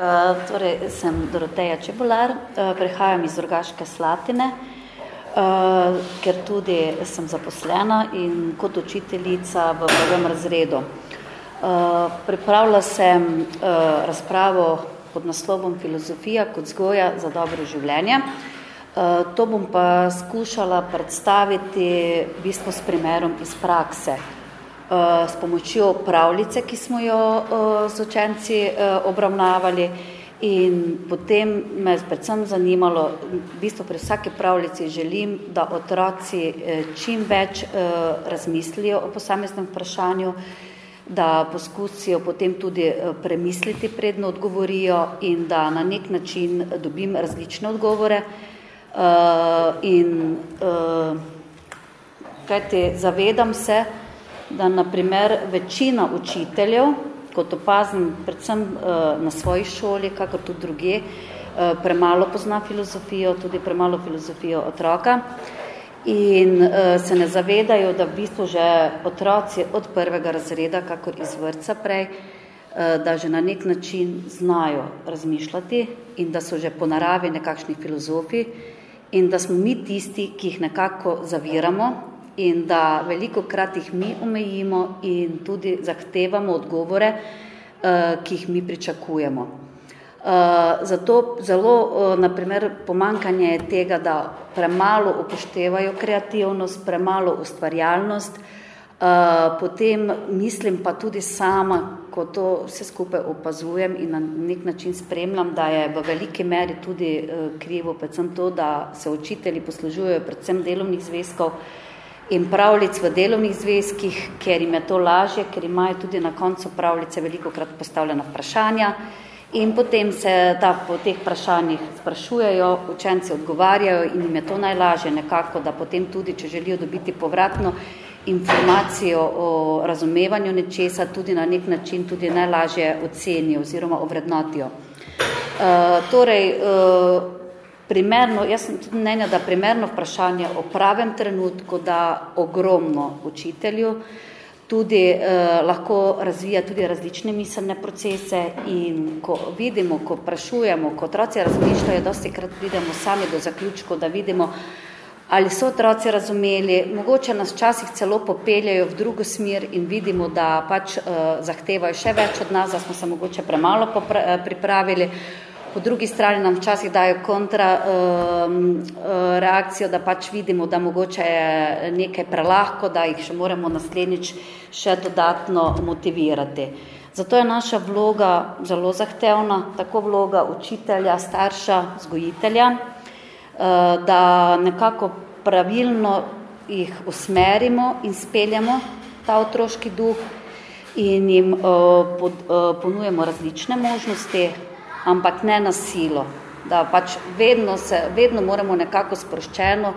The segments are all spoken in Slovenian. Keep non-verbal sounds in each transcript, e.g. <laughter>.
Uh, torej, sem Doroteja Čebular, uh, prihajam iz Rogaške Slatine, uh, ker tudi sem zaposlena in kot učiteljica v prvem razredu. Pripravila sem razpravo pod naslovom Filozofija kot zgoja za dobro življenje. To bom pa skušala predstaviti v bistvu s primerom iz prakse. Eh, s pomočjo pravljice, ki smo jo eh, z učenci eh, obravnavali. In potem me predvsem zanimalo, v bistvu pri vsake pravljici želim, da otroci čim več razmislijo o posameznem vprašanju, da poskusijo potem tudi premisliti predno odgovorijo in da na nek način dobim različne odgovore. In kajti zavedam se, da naprimer večina učiteljev, kot opazim predvsem uh, na svoji šoli, kako tudi druge, uh, premalo pozna filozofijo, tudi premalo filozofijo otroka in uh, se ne zavedajo, da v bistvu že otroci od prvega razreda, kakor iz vrca prej, da že na nek način znajo razmišljati in da so že po naravi nekakšni filozofi in da smo mi tisti, ki jih nekako zaviramo in da veliko krat jih mi omejimo in tudi zahtevamo odgovore, uh, ki jih mi pričakujemo. Uh, zato zelo, uh, naprimer, pomankanje je tega, da premalo upoštevajo kreativnost, premalo ustvarjalnost, potem mislim pa tudi sama, ko to vse skupaj opazujem in na nek način spremljam, da je v veliki meri tudi krivo predvsem to, da se učitelji poslužujejo predvsem delovnih zvezkov, in pravljic v delovnih zvezkih, ker jim je to lažje, ker imajo tudi na koncu pravljice veliko krat postavljena vprašanja in potem se da po teh vprašanjih sprašujejo, učenci odgovarjajo in jim je to najlažje nekako, da potem tudi, če želijo dobiti povratno informacijo o razumevanju nečesa, tudi na nek način tudi najlažje ocenijo oziroma ovrednotijo. Uh, torej, uh, primerno, jaz sem tudi mnenja, da primerno vprašanje o pravem trenutku, da ogromno učitelju tudi eh, lahko razvija tudi različne miselne procese in ko vidimo, ko vprašujemo, ko otroci razmišljajo, dosti krat pridemo sami do zaključkov, da vidimo, ali so otroci razumeli, mogoče nas časih celo popeljajo v drugo smer in vidimo, da pač uh, zahtevajo še več od nas, da smo se mogoče premalo eh, pripravili, po drugi strani nam včasih dajo kontra um, reakcijo, da pač vidimo, da mogoče je nekaj prelahko, da jih še moramo naslednjič še dodatno motivirati. Zato je naša vloga zelo zahtevna, tako vloga učitelja, starša, zgojitelja, uh, da nekako pravilno jih usmerimo in speljamo ta otroški duh in jim uh, pod, uh, ponujemo različne možnosti, ampak ne na silo. Da pač vedno, se, vedno moramo nekako sproščeno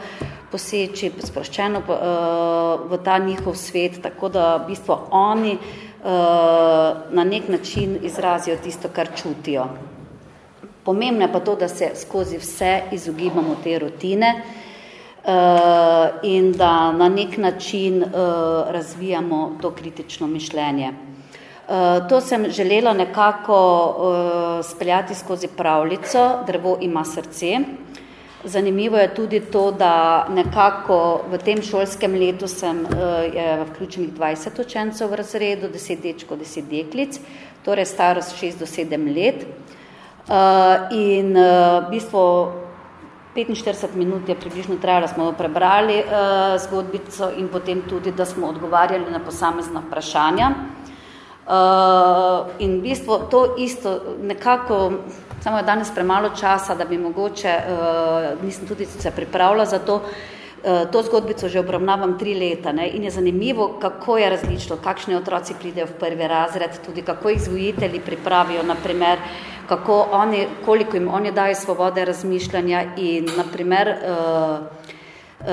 poseči, sproščeno uh, v ta njihov svet, tako da v bistvu oni uh, na nek način izrazijo tisto, kar čutijo. Pomembno je pa to, da se skozi vse izogibamo te rutine uh, in da na nek način uh, razvijamo to kritično mišljenje. Uh, to sem želela nekako uh, speljati skozi pravljico, drevo ima srce. Zanimivo je tudi to, da nekako v tem šolskem letu sem uh, je vključenih 20 učencev v razredu, 10 dečko, 10 deklic, torej starost 6 do 7 let. In v bistvu 45 minut je približno trajalo, smo prebrali zgodbico in potem tudi, da smo odgovarjali na posamezna vprašanja. Uh, in v bistvu to isto nekako, samo je danes premalo časa, da bi mogoče, uh, nisem tudi se pripravila za to, uh, to zgodbico že obravnavam tri leta ne? in je zanimivo, kako je različno, kakšni otroci pridejo v prvi razred, tudi kako jih zvojitelji pripravijo, naprimer, kako oni, koliko jim oni dajo svobode razmišljanja in naprimer, uh, uh,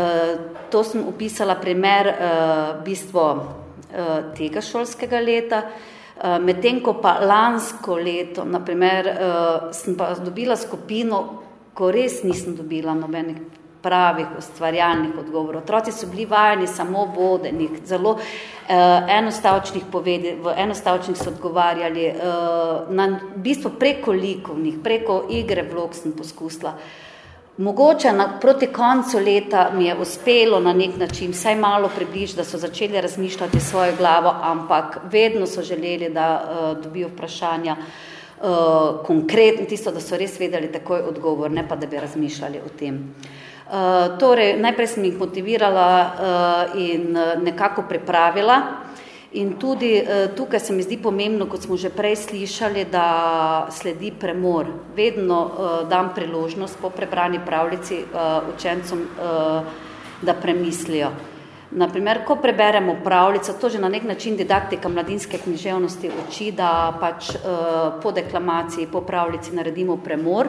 to sem upisala primer uh, bistvo tega šolskega leta. Eh, medtem ko pa lansko leto, naprimer, eh, sem pa dobila skupino, ko res nisem dobila nobenih pravih ustvarjalnih odgovorov. Otroci so bili vajeni samo vodenih, zelo eh, enostavčnih povedi, v enostavčnih so odgovarjali, eh, na v bistvu preko likovnih, preko igre vlog sem poskusila. Mogoče na, proti koncu leta mi je uspelo na nek način vsaj malo približ, da so začeli razmišljati svojo glavo, ampak vedno so želeli, da uh, dobijo vprašanja uh, konkretno, tisto, da so res vedeli takoj odgovor, ne pa da bi razmišljali o tem. Uh, torej, najprej sem jih motivirala uh, in nekako pripravila. In tudi eh, tukaj se mi zdi pomembno, kot smo že prej slišali, da sledi premor. Vedno eh, dam priložnost po prebrani pravljici eh, učencom, da premislijo. Naprimer, ko preberemo pravljico, to že na nek način didaktika mladinske književnosti uči, da pač po deklamaciji, po pravljici naredimo premor.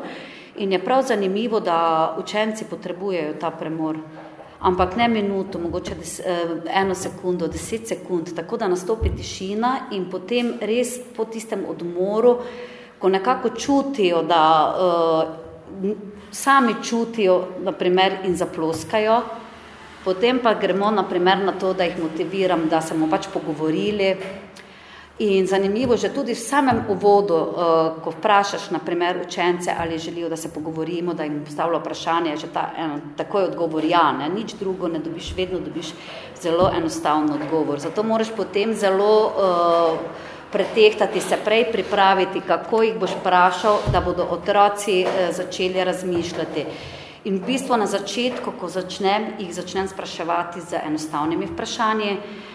In je prav zanimivo, da učenci potrebujejo ta premor ampak ne minuto, mogoče des, eh, eno sekundo, deset sekund, tako da nastopi tišina in potem res po tistem odmoru, ko nekako čutijo, da uh, sami čutijo naprimer, in zaploskajo, potem pa gremo naprimer, na to, da jih motiviram, da se bomo pač pogovorili, In zanimivo, že tudi v samem uvodu, uh, ko vprašaš, naprimer, učence, ali želijo, da se pogovorimo, da jim postavlja vprašanje, že ta, eno, takoj odgovor ja, ne, nič drugo ne dobiš, vedno dobiš zelo enostavno odgovor. Zato moraš potem zelo uh, pretehtati se prej, pripraviti, kako jih boš vprašal, da bodo otroci uh, začeli razmišljati. In v bistvu na začetku, ko začnem, jih začnem spraševati z enostavnimi vprašanji, Uh,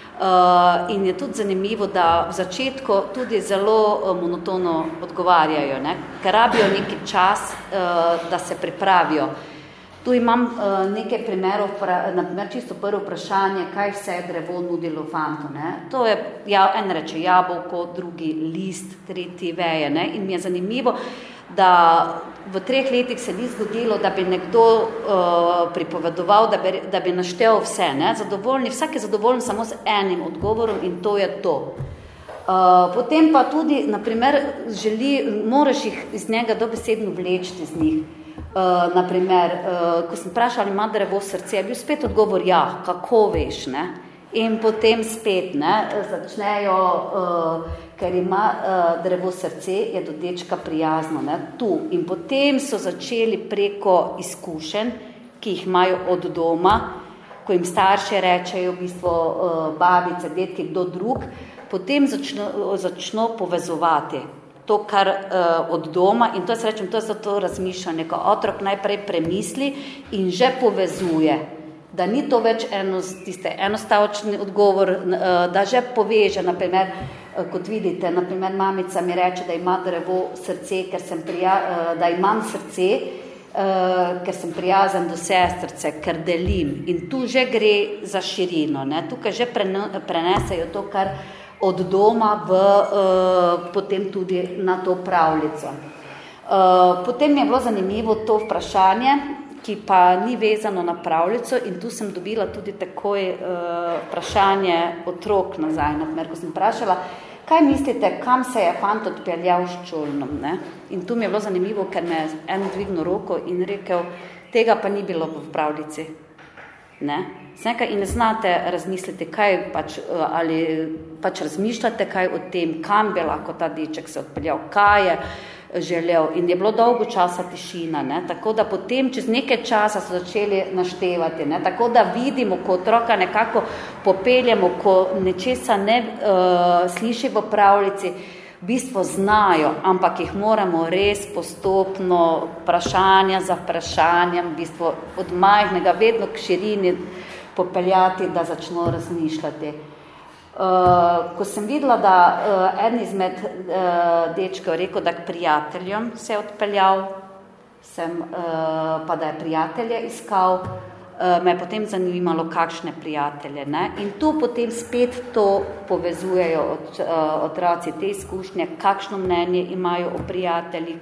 in je tudi zanimivo, da v začetku tudi zelo uh, monotono odgovarjajo, ne? ker rabijo neki čas, uh, da se pripravijo. Tu imam uh, nekaj primerov, pra, naprimer čisto prvo vprašanje, kaj vse je drevo nudilo fantu. Ne? To je, ja, en reče jabolko, drugi list, tretji veje. Ne? In mi je zanimivo, da v treh letih se ni zgodilo, da bi nekdo uh, pripovedoval, da bi, da bi naštel vse. Ne? Zadovoljni, vsak je zadovoljen samo z enim odgovorom in to je to. Uh, potem pa tudi, naprimer, želi, moraš jih iz njega dobesedno vlečiti z njih. Uh, naprimer, uh, ko sem vprašala, ali ima drevo srce, je bil spet odgovor, ja, kako veš, ne? In potem spet, ne, začnejo uh, ker ima uh, drevo srce, je do dečka prijazno. Ne, tu. In potem so začeli preko izkušenj, ki jih imajo od doma, ko jim starše rečejo, v bistvu uh, babice, detki, kdo drug, potem začno, začno povezovati to, kar uh, od doma in to jaz rečem, to je zato razmišljanje, ko otrok najprej premisli in že povezuje, da ni to več eno, tiste enostavčni odgovor, uh, da že poveže, naprimer, Eh, kot vidite, naprimer mamica mi reče, da ima drevo srce, ker sem prija, eh, da imam srce, eh, ker sem prijazen do sestrce, ker delim. In tu že gre za širino. Ne? Tukaj že prenesejo to, kar od doma v, potem tudi na to pravljico. Potem je bilo zanimivo to vprašanje, ki pa ni vezano na pravljico in tu sem dobila tudi takoj vprašanje otrok nazaj. Naprimer, ko sem vprašala, Kaj mislite, kam se je fant odpeljal s čolnom? Ne? In tu mi je bilo zanimivo, ker me en dvignil roko in rekel, tega pa ni bilo v pravljici. Ne? Nekaj in ne znate razmisliti, kaj pač, ali pač razmišljate kaj o tem, kam bi lahko ta deček se odpeljal, kaj je, želel in je bilo dolgo časa tišina, ne? tako da potem čez nekaj časa so začeli naštevati, ne? tako da vidimo, ko otroka nekako popeljamo, ko nečesa ne uh, sliši v pravljici, v bistvu znajo, ampak jih moramo res postopno vprašanja za vprašanjem, v bistvu od majhnega vedno k širini popeljati, da začno razmišljati. Uh, ko sem videla, da uh, en izmed uh, dečkov rekel, da k prijateljem se je odpeljal, sem, uh, pa da je prijatelje iskal, uh, me je potem zanimalo, kakšne prijatelje. Ne? In tu potem spet to povezujejo od, uh, otroci te izkušnje, kakšno mnenje imajo o prijateljih,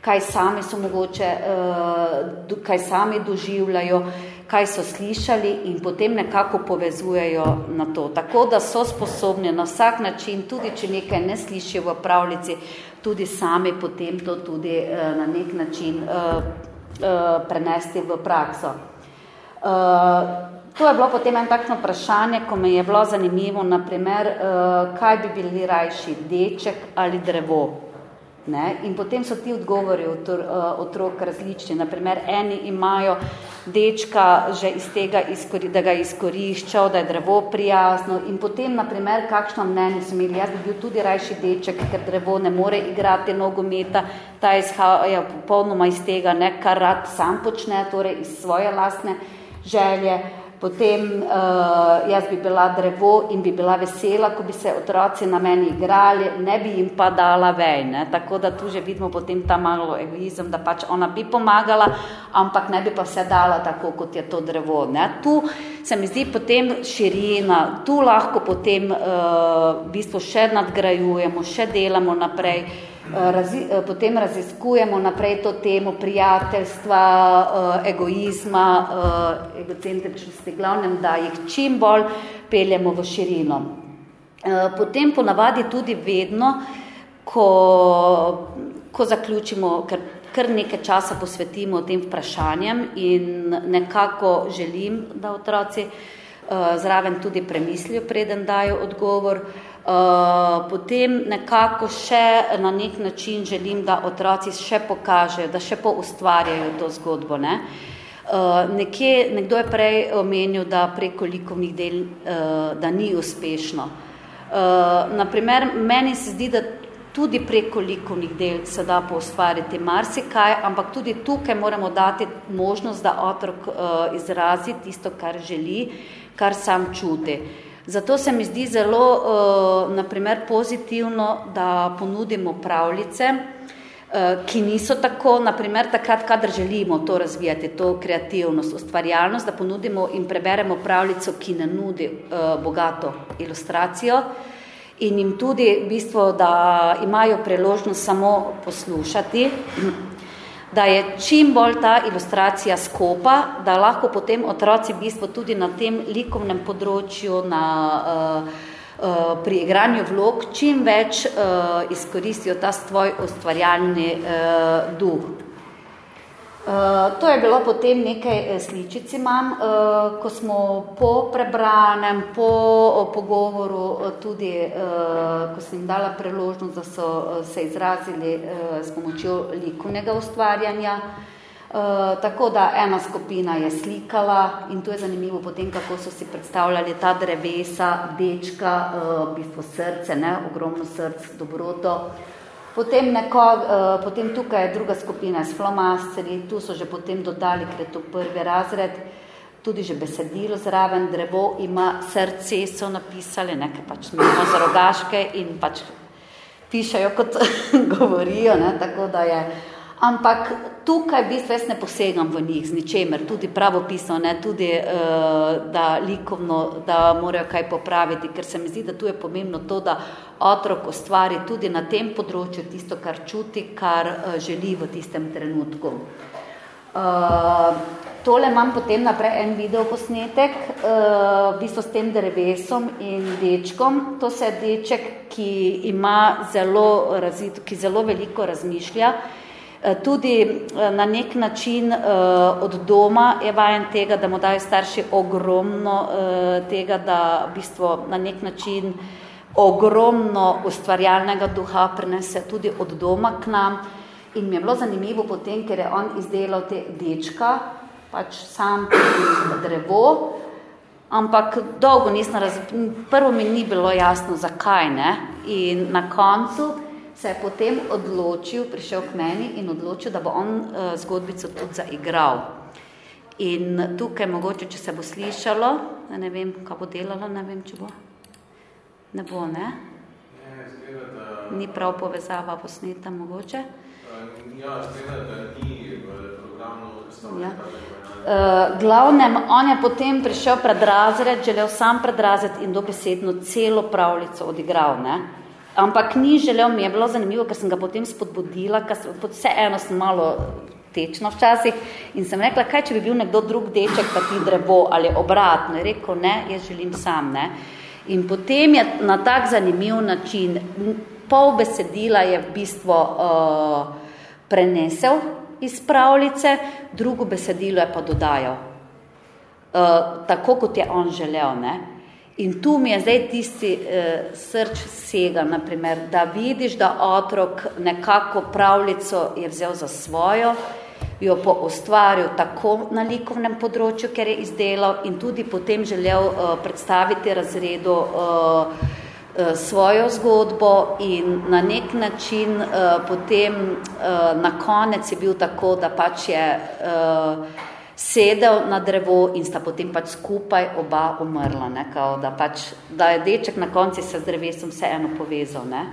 kaj sami so mogoče, uh, kaj sami doživljajo. Uh, kaj so slišali in potem nekako povezujejo na to. Tako da so sposobni na vsak način, tudi če nekaj ne slišijo v pravljici, tudi sami potem to tudi uh, na nek način uh, uh, prenesti v prakso. To je bilo potem en takšno vprašanje, ko me je bilo zanimivo, naprimer, kaj bi bili rajši, deček ali drevo. Ne? In potem so ti odgovori otr, uh, otrok različni. Naprimer, eni imajo dečka že iz tega, izkori, da ga izkoriščal, da je drevo prijazno. In potem, naprimer, kakšno mnenje so imeli, jaz bi bil tudi rajši deček, ker drevo ne more igrati nogometa, ta izhaja popolnoma iz tega, ne, kar rad sam počne, torej iz svoje lastne želje potem uh, jaz bi bila drevo in bi bila vesela, ko bi se otroci na meni igrali, ne bi jim pa dala vej. Ne? Tako da tu že vidimo potem ta malo egoizem, da pač ona bi pomagala, ampak ne bi pa se dala tako, kot je to drevo. Ne? Tu se mi zdi potem širina, tu lahko potem uh, v bistvu še nadgrajujemo, še delamo naprej. Eh, razi, eh, potem raziskujemo naprej to temo prijateljstva, eh, egoizma, egocentričnosti, glavnem, da jih čim bolj peljemo v širino. Potem ponavadi tudi vedno, ko, ko zaključimo, ker kar nekaj časa posvetimo tem vprašanjem in nekako želim, da otroci zraven tudi premislijo, preden dajo odgovor, Eh, potem nekako še na nek način želim, da otroci še pokažejo, da še poustvarjajo to zgodbo. Ne? Uh, nekje, nekdo je prej omenil, da preko likovnih del, da ni uspešno. Naprimer, meni se zdi, da tudi preko likovnih del se da poustvariti marsikaj, ampak tudi tukaj moramo dati možnost, da otrok izrazi tisto, kar želi, kar sam čuti. Zato se mi zdi zelo uh, naprimer, pozitivno, da ponudimo pravljice, uh, ki niso tako, naprimer, takrat, kadar želimo to razvijati, to kreativnost, ustvarjalnost, da ponudimo in preberemo pravljico, ki ne nudi uh, bogato ilustracijo in jim tudi v bistvu, da imajo priložnost samo poslušati da je čim bolj ta ilustracija skopa, da lahko potem otroci v bistvu tudi na tem likovnem področju, na, uh, uh, pri igranju vlog, čim več uh, izkoristijo ta svoj ustvarjalni uh, duh. Uh, to je bilo potem nekaj eh, sličic imam, uh, ko smo po prebranem, po uh, pogovoru, uh, tudi uh, ko sem dala preložnost, da so uh, se izrazili uh, s pomočjo likovnega ustvarjanja. Uh, tako da ena skupina je slikala in to je zanimivo potem, kako so si predstavljali ta drevesa, dečka, uh, v bistvu srce, ne, ogromno src, dobroto. Potem, neko, uh, potem tukaj je druga skupina s flomasteri, tu so že potem dodali, ker je to prvi razred, tudi že besedilo zraven, drevo ima srce, so napisali, nekaj pač nima za rogaške in pač pišajo, kot <laughs> govorijo, ne, tako da je. Ampak tukaj v bistvu jaz ne posegam v njih z ničemer, tudi pravopisno, ne, tudi uh, da likovno, da morajo kaj popraviti, ker se mi zdi, da tu je pomembno to, da otrok ustvari tudi na tem področju tisto, kar čuti, kar uh, želi v tistem trenutku. Uh, tole imam potem naprej en video posnetek, uh, v bistvu s tem drevesom in dečkom. To se je deček, ki ima zelo razito, ki zelo veliko razmišlja, Eh, tudi eh, na nek način eh, od doma je vajen tega, da mu dajo starši ogromno tega, da v bistvu na nek način ogromno ustvarjalnega duha prenese tudi od doma k nam. In mi je bilo zanimivo potem, ker je on izdelal te dečka, pač sam drevo, ampak dolgo nisem razumel, prvo mi ni bilo jasno, zakaj ne. In na koncu se je potem odločil, prišel k meni in odločil, da bo on uh, zgodbico tudi zaigral. In tukaj mogoče, če se bo slišalo, ne vem, kaj bo delalo, ne vem, če bo. Ne bo, ne? Ne, zgleda, da... Ni prav povezava posneta, mogoče? Ja, zgleda, da ni v programu ja. Uh, glavnem, on je potem prišel pred razred, želel sam pred razred in dobesedno celo pravljico odigral, ne? Ampak ni želel, mi je bilo zanimivo, ker sem ga potem spodbudila, ker vse eno sem malo tečno včasih in sem rekla, kaj če bi bil nekdo drug deček, pa ti drevo ali obratno. Je rekel, ne, jaz želim sam. Ne. In potem je na tak zanimiv način, pol besedila je v bistvu uh, prenesel iz pravljice, drugo besedilo je pa dodajal. tako, kot je on želel. Ne? In tu mi je zdaj tisti uh, srč sega, naprimer, da vidiš, da otrok nekako pravljico je vzel za svojo, jo po ustvaril tako na likovnem področju, ker je izdelal in tudi potem želel uh, predstaviti razredu uh, uh, svojo zgodbo in na nek način uh, potem uh, na konec je bil tako, da pač je uh, sedel na drevo in sta potem pač skupaj oba umrla, ne, kao, da, pač, da je deček na konci se z drevesom vseeno povezal. Ne.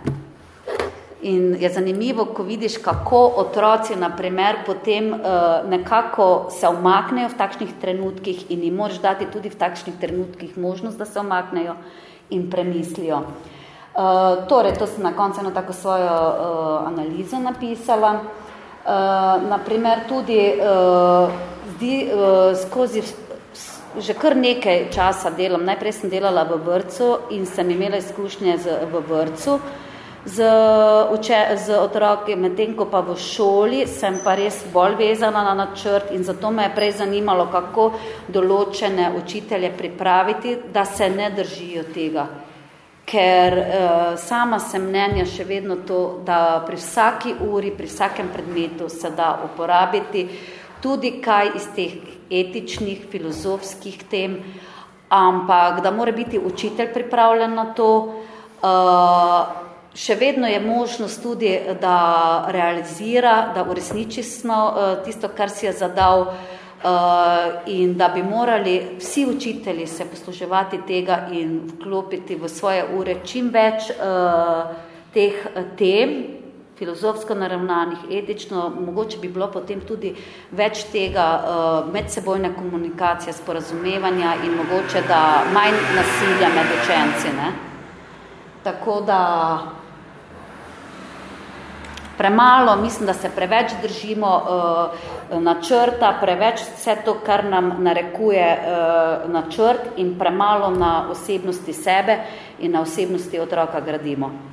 In je zanimivo, ko vidiš, kako otroci, na primer, potem uh, nekako se omaknejo v takšnih trenutkih in jim moraš dati tudi v takšnih trenutkih možnost, da se omaknejo in premislijo. Uh, torej, to sem na koncu eno tako svojo uh, analizo napisala. Uh, naprimer, tudi uh, zdi uh, skozi že kar nekaj časa delam. Najprej sem delala v vrcu in sem imela izkušnje z, v vrcu z, uče, z otroki, medtem ko pa v šoli sem pa res bolj vezana na načrt in zato me je prej zanimalo, kako določene učitelje pripraviti, da se ne držijo tega. Ker uh, sama sem mnenja še vedno to, da pri vsaki uri, pri vsakem predmetu se da uporabiti uh, tudi kaj iz teh etičnih, filozofskih tem, ampak da mora biti učitelj pripravljen na to. Uh, še vedno je možnost tudi, da realizira, da uresniči sno, uh, tisto, kar si je zadal uh, in da bi morali vsi učitelji se posluževati tega in vklopiti v svoje ure čim več uh, teh tem, filozofsko naravnanih, etično, mogoče bi bilo potem tudi več tega uh, medsebojne komunikacije, sporazumevanja in mogoče da manj nasilja med učenci. Ne? Tako da premalo, mislim, da se preveč držimo uh, načrta, preveč vse to, kar nam narekuje uh, načrt in premalo na osebnosti sebe in na osebnosti otroka gradimo.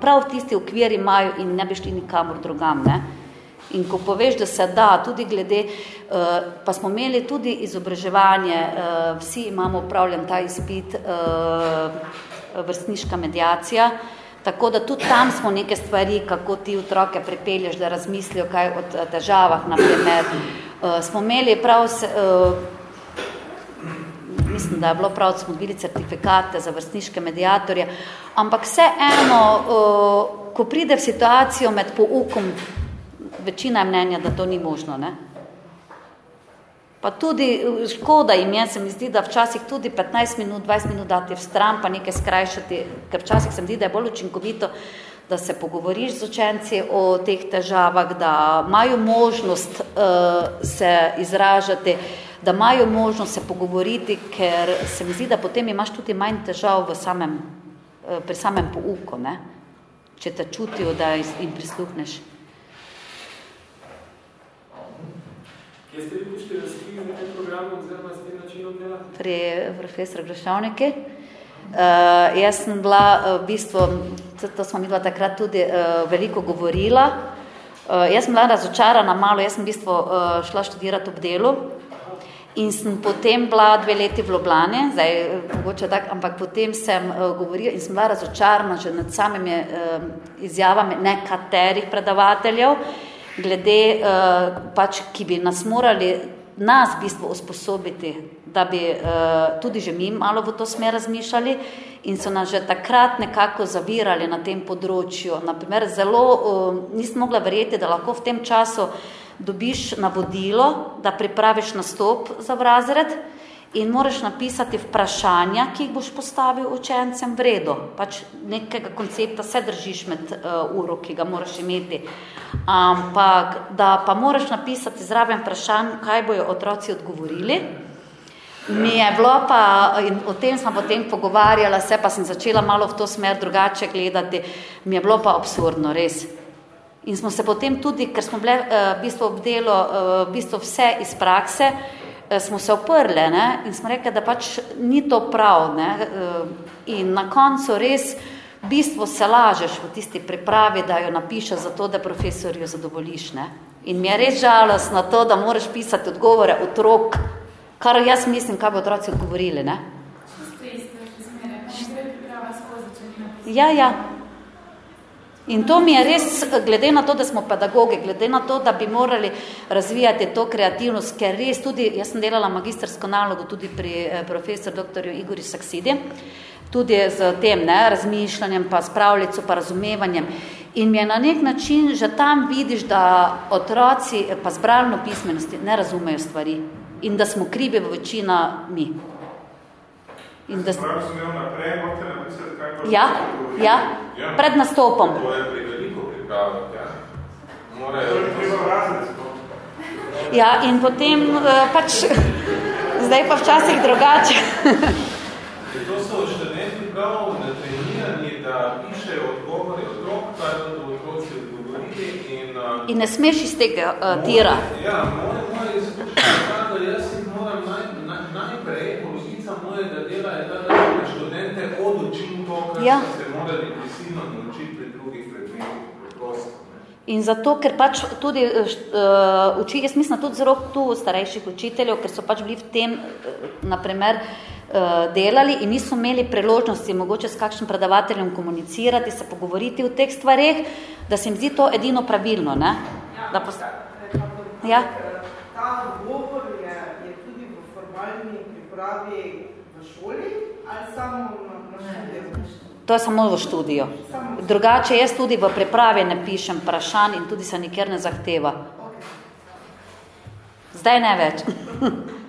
prav v tisti okvir imajo in ne bi šli nikamor drugam. Ne. In ko poveš, da se da, tudi glede, uh, pa smo imeli tudi izobraževanje, uh, vsi imamo upravljen ta izpit, uh, vrstniška medijacija, Tako da tudi tam smo neke stvari, kako ti otroke pripelješ, da razmislijo kaj o težavah, naprimer. Uh, smo imeli prav, se, mislim, da je bilo prav, da smo dobili certifikate za vrstniške medijatorje, ampak vse eno, uh, ko pride v situacijo med poukom, večina je mnenja, da to ni možno, ne? Pa tudi eh, škoda jim je, se mi zdi, da včasih tudi 15 minut, 20 minut dati v stran, pa nekaj skrajšati, ker včasih se mi zdi, da je bolj učinkovito, da se pogovoriš z učenci o teh težavah, da imajo možnost uh, se izražati, da imajo možnost se pogovoriti, ker se mi zdi, da potem imaš tudi manj težav v samem, uh, pri samem pouku, ne? če te čutijo, da jim prisluhneš. Kje ste vi učili razkrivi za tem programom oziroma s tem načinom dela? Pri profesor Grešavniki. Uh, jaz sem bila uh, v bistvu, to smo bila takrat tudi uh, veliko govorila, uh, jaz sem bila razočarana malo, jaz sem v bistvu uh, šla študirati ob delu in sem potem bila dve leti v Ljubljani, zdaj mogoče tak, ampak potem sem uh, govorila in sem bila razočarana že nad samimi uh, izjavami nekaterih predavateljev, uh, glede, uh, pač, ki bi nas morali nas v bistvu usposobiti, da bi uh, tudi že mi malo v to smer razmišljali in so nas že takrat nekako zavirali na tem področju. Naprimer, zelo uh, nisem mogla verjeti, da lahko v tem času dobiš navodilo, da pripraviš nastop za razred in moraš napisati vprašanja, ki jih boš postavil učencem v redu. Pač nekega koncepta se držiš med uh, uro, ki ga moraš imeti. Ampak, da pa moraš napisati zraven vprašanj, kaj bojo otroci odgovorili. Mi je bilo pa, in o tem sem potem pogovarjala se, pa sem začela malo v to smer drugače gledati, mi je bilo pa absurdno, res. In smo se potem tudi, ker smo bile uh, v bistvu obdelo, uh, v bistvu vse iz prakse, Eh, smo se oprle ne, in smo rekli, da pač ni to prav. Ne, eh, in na koncu res v bistvu se lažeš v tisti pripravi, da jo napišeš zato, da profesorju zadovoljiš. Ne. In mi je res žalost na to, da moraš pisati odgovore otrok, kar jaz mislim, kaj bo otroci odgovorili. Ne. Ja, ja. In to mi je res, glede na to, da smo pedagogi, glede na to, da bi morali razvijati to kreativnost, ker res tudi, jaz sem delala magistrsko nalogo tudi pri eh, profesor dr. Igori Saksidi, tudi z tem ne, razmišljanjem, pa spravljico, pa razumevanjem. In mi je na nek način, že tam vidiš, da otroci pa zbralno pismenosti ne razumejo stvari in da smo krivi v večina mi. In da... Spravi sem imel naprej, morate napisati, kaj pa... Ja, ja, ja, pred nastopom. To je pri veliko pripravljati, ja. Treba vraziti, Ja, in potem uh, pač, <laughs> zdaj pa včasih drugače. to so študenti prav natrenirani, da pišejo odgovore otrok, kaj bodo otroci odgovorili in... Uh, in ne smeš iz tega uh, tira. Ja, moje, moje izkušnje, da jaz jih moram naj, naj, najprej moje, da dela je ta, da študente odučim to, kar ja. se morali prisilno naučiti pri drugih predmetih, preprosto. In zato, ker pač tudi uh, uči, jaz mislim tudi zelo tu starejših učiteljev, ker so pač bili v tem, uh, naprimer, uh, delali in niso imeli priložnosti mogoče s kakšnim predavateljem komunicirati, se pogovoriti o teh stvareh, da se jim zdi to edino pravilno. Ne? Ja, da post... ja. Ta govor je, je tudi v formalni pripravi šoli ali samo na, študiju? To je samo v študiju. Drugače, jaz tudi v pripravi ne pišem vprašanj in tudi se nikjer ne zahteva. Zdaj ne več. <laughs>